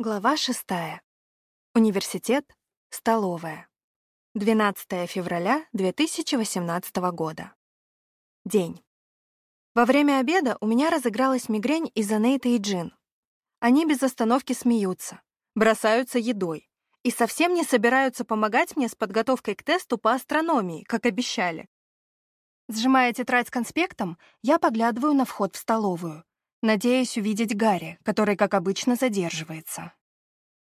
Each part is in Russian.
Глава шестая. Университет. Столовая. 12 февраля 2018 года. День. Во время обеда у меня разыгралась мигрень из-за Нейта и Джин. Они без остановки смеются, бросаются едой и совсем не собираются помогать мне с подготовкой к тесту по астрономии, как обещали. Сжимая тетрадь с конспектом, я поглядываю на вход в столовую. Надеюсь увидеть Гарри, который, как обычно, задерживается.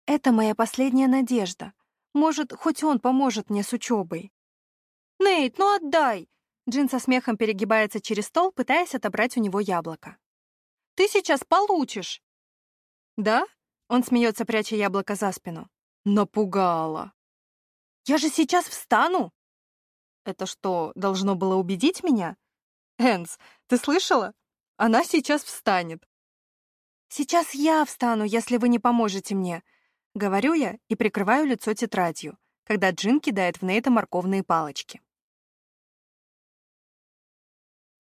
Это моя последняя надежда. Может, хоть он поможет мне с учебой. «Нейт, ну отдай!» Джин со смехом перегибается через стол, пытаясь отобрать у него яблоко. «Ты сейчас получишь!» «Да?» — он смеется, пряча яблоко за спину. «Напугала!» «Я же сейчас встану!» «Это что, должно было убедить меня?» «Энс, ты слышала? Она сейчас встанет. «Сейчас я встану, если вы не поможете мне», — говорю я и прикрываю лицо тетрадью, когда Джин кидает в Нейта морковные палочки.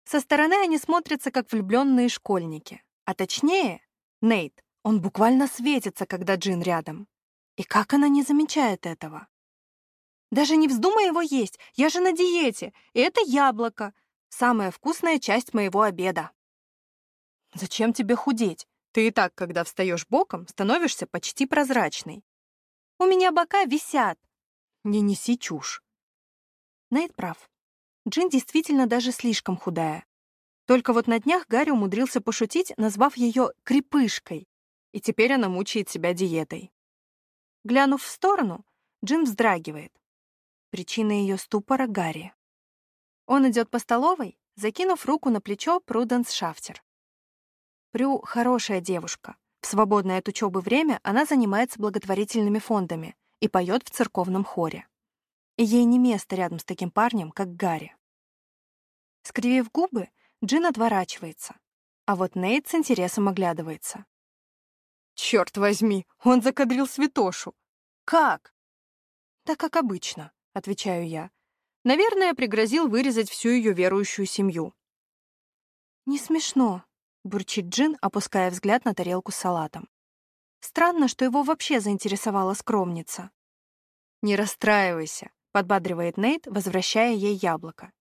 Со стороны они смотрятся, как влюбленные школьники. А точнее, Нейт, он буквально светится, когда Джин рядом. И как она не замечает этого? Даже не вздумай его есть, я же на диете, и это яблоко, самая вкусная часть моего обеда. Зачем тебе худеть? Ты и так, когда встаешь боком, становишься почти прозрачной. У меня бока висят. Не неси чушь. Нейт прав. Джин действительно даже слишком худая. Только вот на днях Гарри умудрился пошутить, назвав ее «крепышкой», и теперь она мучает себя диетой. Глянув в сторону, Джин вздрагивает. Причина ее ступора — Гарри. Он идет по столовой, закинув руку на плечо Пруденс Шафтер. Прю — хорошая девушка. В свободное от учебы время она занимается благотворительными фондами и поет в церковном хоре. И ей не место рядом с таким парнем, как Гарри. Скривив губы, Джин отворачивается, а вот Нейт с интересом оглядывается. «Черт возьми, он закадрил святошу! Как?» «Да как обычно», — отвечаю я. «Наверное, пригрозил вырезать всю ее верующую семью». «Не смешно», — бурчит Джин, опуская взгляд на тарелку с салатом. Странно, что его вообще заинтересовала скромница. «Не расстраивайся», — подбадривает Нейт, возвращая ей яблоко.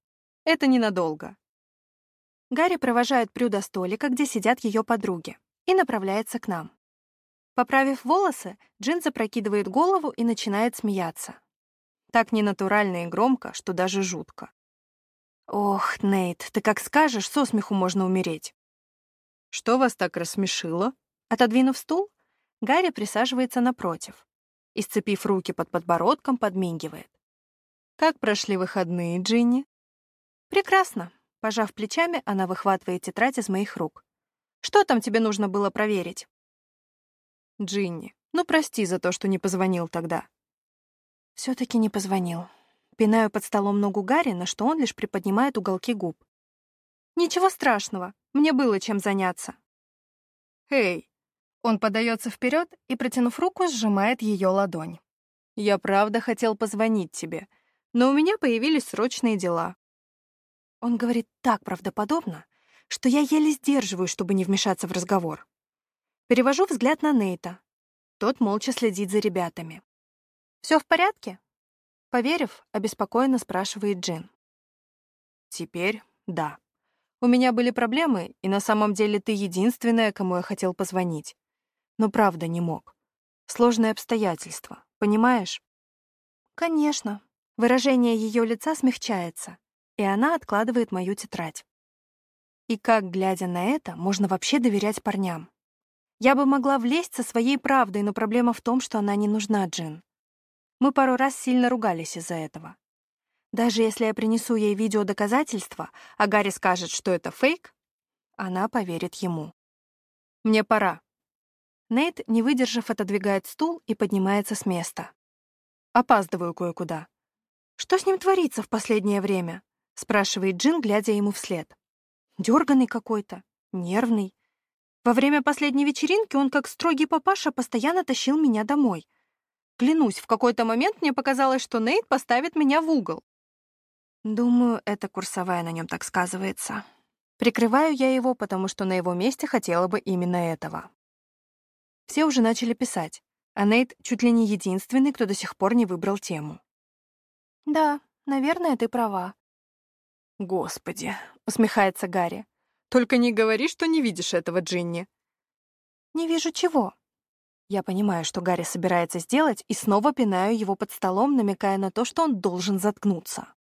«Это ненадолго». Гарри провожает Прю до столика, где сидят ее подруги, и направляется к нам. Поправив волосы, Джин запрокидывает голову и начинает смеяться. Так ненатурально и громко, что даже жутко. «Ох, Нейт, ты как скажешь, со смеху можно умереть». «Что вас так рассмешило?» Отодвинув стул, Гарри присаживается напротив и, сцепив руки под подбородком, подмигивает. «Как прошли выходные, Джинни?» «Прекрасно», — пожав плечами, она выхватывает тетрадь из моих рук. «Что там тебе нужно было проверить?» «Джинни, ну прости за то, что не позвонил тогда». Все-таки не позвонил. Пинаю под столом ногу Гарри, на что он лишь приподнимает уголки губ. «Ничего страшного. Мне было чем заняться. «Эй!» Он подается вперед и, протянув руку, сжимает ее ладонь. «Я правда хотел позвонить тебе, но у меня появились срочные дела». Он говорит так правдоподобно, что я еле сдерживаю, чтобы не вмешаться в разговор. Перевожу взгляд на Нейта. Тот молча следит за ребятами. «Все в порядке?» Поверив, обеспокоенно спрашивает Джин. «Теперь да». У меня были проблемы, и на самом деле ты единственная, кому я хотел позвонить. Но правда не мог. Сложные обстоятельства, понимаешь? Конечно. Выражение ее лица смягчается, и она откладывает мою тетрадь. И как, глядя на это, можно вообще доверять парням? Я бы могла влезть со своей правдой, но проблема в том, что она не нужна Джин. Мы пару раз сильно ругались из-за этого. Даже если я принесу ей видеодоказательства, а Гарри скажет, что это фейк, она поверит ему. Мне пора. Нейт, не выдержав, отодвигает стул и поднимается с места. Опаздываю кое-куда. «Что с ним творится в последнее время?» — спрашивает Джин, глядя ему вслед. Дерганный какой-то, нервный. Во время последней вечеринки он, как строгий папаша, постоянно тащил меня домой. Клянусь, в какой-то момент мне показалось, что Нейт поставит меня в угол. Думаю, эта курсовая на нем так сказывается. Прикрываю я его, потому что на его месте хотела бы именно этого. Все уже начали писать, а Нейт чуть ли не единственный, кто до сих пор не выбрал тему. «Да, наверное, ты права». «Господи», — усмехается Гарри, «только не говори, что не видишь этого Джинни». «Не вижу чего». Я понимаю, что Гарри собирается сделать, и снова пинаю его под столом, намекая на то, что он должен заткнуться.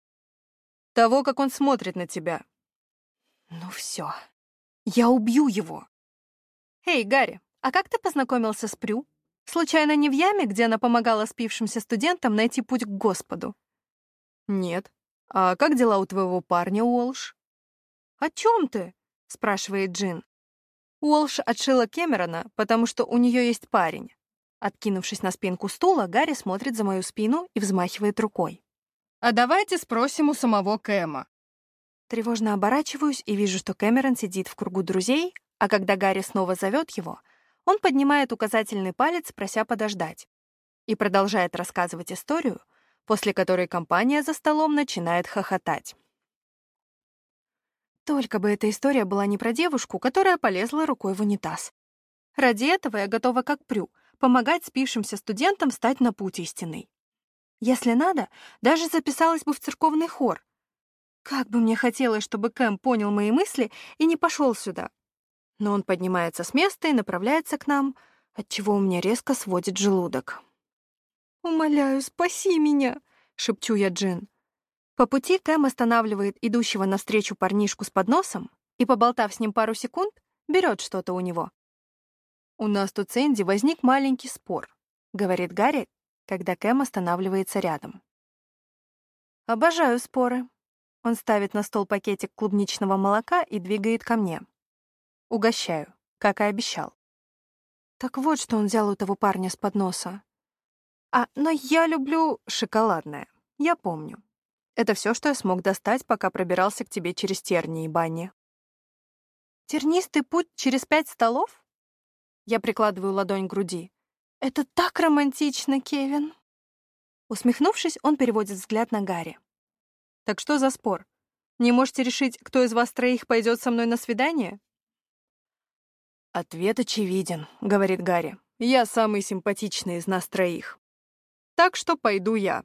«Того, как он смотрит на тебя». «Ну все, я убью его». «Эй, Гарри, а как ты познакомился с Прю? Случайно не в яме, где она помогала спившимся студентам найти путь к Господу?» «Нет. А как дела у твоего парня, Уолш?» «О чем ты?» — спрашивает Джин. Уолш отшила Кэмерона, потому что у нее есть парень. Откинувшись на спинку стула, Гарри смотрит за мою спину и взмахивает рукой. «А давайте спросим у самого Кэма». Тревожно оборачиваюсь и вижу, что Кэмерон сидит в кругу друзей, а когда Гарри снова зовет его, он поднимает указательный палец, прося подождать, и продолжает рассказывать историю, после которой компания за столом начинает хохотать. Только бы эта история была не про девушку, которая полезла рукой в унитаз. Ради этого я готова как прю, помогать спившимся студентам стать на путь истинный. Если надо, даже записалась бы в церковный хор. Как бы мне хотелось, чтобы Кэм понял мои мысли и не пошел сюда. Но он поднимается с места и направляется к нам, отчего у меня резко сводит желудок. «Умоляю, спаси меня!» — шепчу я Джин. По пути Кэм останавливает идущего навстречу парнишку с подносом и, поболтав с ним пару секунд, берет что-то у него. «У нас тут с Энди возник маленький спор», — говорит Гарри, когда Кэм останавливается рядом. «Обожаю споры». Он ставит на стол пакетик клубничного молока и двигает ко мне. Угощаю, как и обещал. Так вот, что он взял у того парня с подноса. А, но я люблю шоколадное. Я помню. Это все, что я смог достать, пока пробирался к тебе через тернии и бани. Тернистый путь через пять столов? Я прикладываю ладонь к груди. Это так романтично, Кевин. Усмехнувшись, он переводит взгляд на Гарри. Так что за спор? Не можете решить, кто из вас троих пойдет со мной на свидание? Ответ очевиден, говорит Гарри. Я самый симпатичный из нас троих так что пойду я.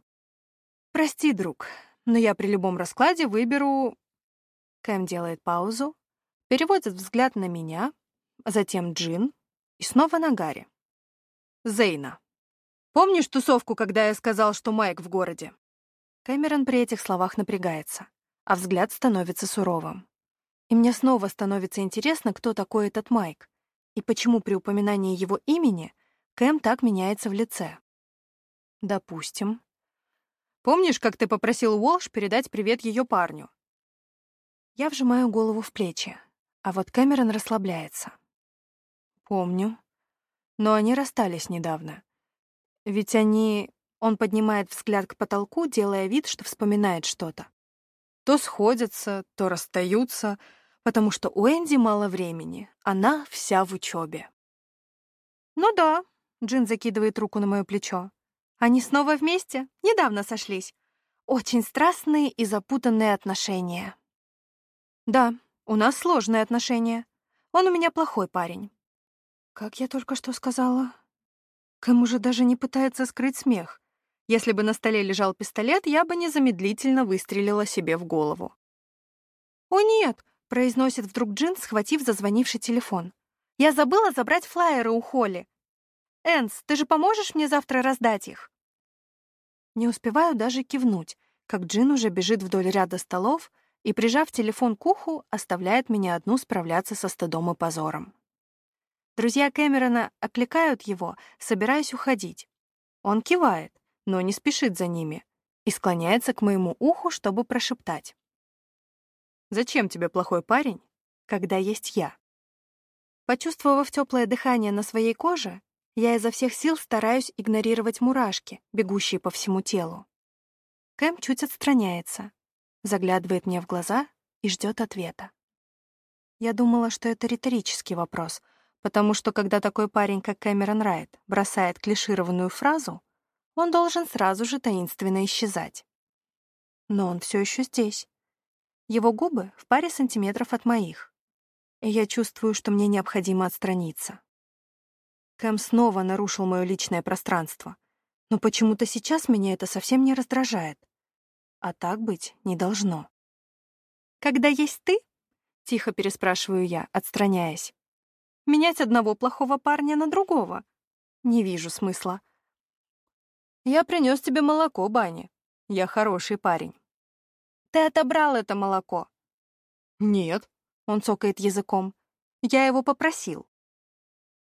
Прости, друг, но я при любом раскладе выберу... Кэм делает паузу, переводит взгляд на меня, затем Джин и снова на Гарри. Зейна. Помнишь тусовку, когда я сказал, что Майк в городе? Кэмерон при этих словах напрягается, а взгляд становится суровым. И мне снова становится интересно, кто такой этот Майк, и почему при упоминании его имени Кэм так меняется в лице. Допустим. Помнишь, как ты попросил Уолш передать привет ее парню? Я вжимаю голову в плечи, а вот Кэмерон расслабляется. Помню. Но они расстались недавно. Ведь они... Он поднимает взгляд к потолку, делая вид, что вспоминает что-то. То сходятся, то расстаются, потому что у Энди мало времени, она вся в учебе. «Ну да», — Джин закидывает руку на мое плечо. Они снова вместе? Недавно сошлись. Очень страстные и запутанные отношения. Да, у нас сложные отношения. Он у меня плохой парень. Как я только что сказала? Кэм уже даже не пытается скрыть смех. Если бы на столе лежал пистолет, я бы незамедлительно выстрелила себе в голову. «О, нет!» — произносит вдруг Джин, схватив зазвонивший телефон. «Я забыла забрать флаеры у Холли. «Энс, ты же поможешь мне завтра раздать их?» Не успеваю даже кивнуть, как Джин уже бежит вдоль ряда столов и, прижав телефон к уху, оставляет меня одну справляться со стыдом и позором. Друзья Кэмерона окликают его, собираясь уходить. Он кивает, но не спешит за ними и склоняется к моему уху, чтобы прошептать. «Зачем тебе плохой парень, когда есть я?» Почувствовав теплое дыхание на своей коже, я изо всех сил стараюсь игнорировать мурашки, бегущие по всему телу. Кэм чуть отстраняется, заглядывает мне в глаза и ждет ответа. Я думала, что это риторический вопрос, потому что когда такой парень, как Кэмерон Райт, бросает клишированную фразу, он должен сразу же таинственно исчезать. Но он все еще здесь. Его губы в паре сантиметров от моих. И я чувствую, что мне необходимо отстраниться. Кэм снова нарушил мое личное пространство. Но почему-то сейчас меня это совсем не раздражает. А так быть не должно. «Когда есть ты?» — тихо переспрашиваю я, отстраняясь. «Менять одного плохого парня на другого? Не вижу смысла». «Я принес тебе молоко, Банни. Я хороший парень». «Ты отобрал это молоко». «Нет», — он цокает языком. «Я его попросил».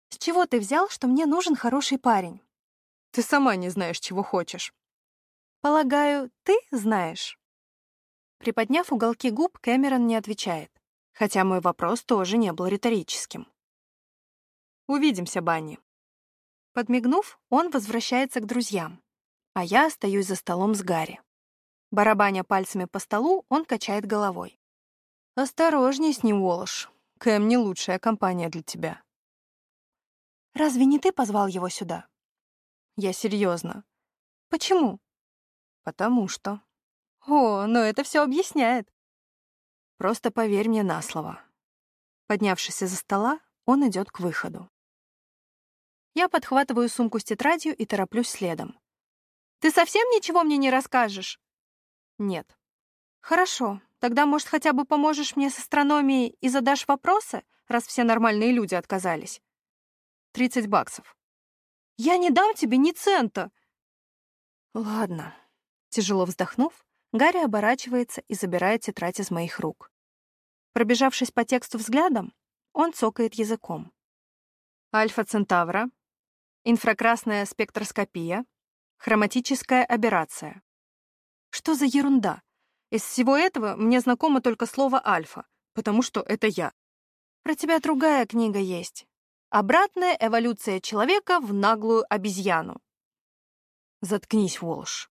«С чего ты взял, что мне нужен хороший парень?» «Ты сама не знаешь, чего хочешь». «Полагаю, ты знаешь?» Приподняв уголки губ, Кэмерон не отвечает, хотя мой вопрос тоже не был риторическим. «Увидимся, Банни». Подмигнув, он возвращается к друзьям, а я остаюсь за столом с Гарри. Барабаня пальцами по столу, он качает головой. «Осторожней с ним, Уолш. Кэм не лучшая компания для тебя». «Разве не ты позвал его сюда?» «Я серьезно. Почему?» «Потому что...» «О, но это все объясняет». «Просто поверь мне на слово». Поднявшись из-за стола, он идет к выходу. Я подхватываю сумку с тетрадью и тороплюсь следом. «Ты совсем ничего мне не расскажешь?» «Нет». «Хорошо, тогда, может, хотя бы поможешь мне с астрономией и задашь вопросы, раз все нормальные люди отказались?» «Тридцать баксов». «Я не дам тебе ни цента!» «Ладно». Тяжело вздохнув, Гарри оборачивается и забирает тетрадь из моих рук. Пробежавшись по тексту взглядом, он цокает языком. Альфа Центавра, инфракрасная спектроскопия, хроматическая аберрация. Что за ерунда? Из всего этого мне знакомо только слово «альфа», потому что это я. Про тебя другая книга есть. «Обратная эволюция человека в наглую обезьяну». Заткнись, Волш.